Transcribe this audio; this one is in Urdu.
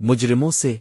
مجرموں سے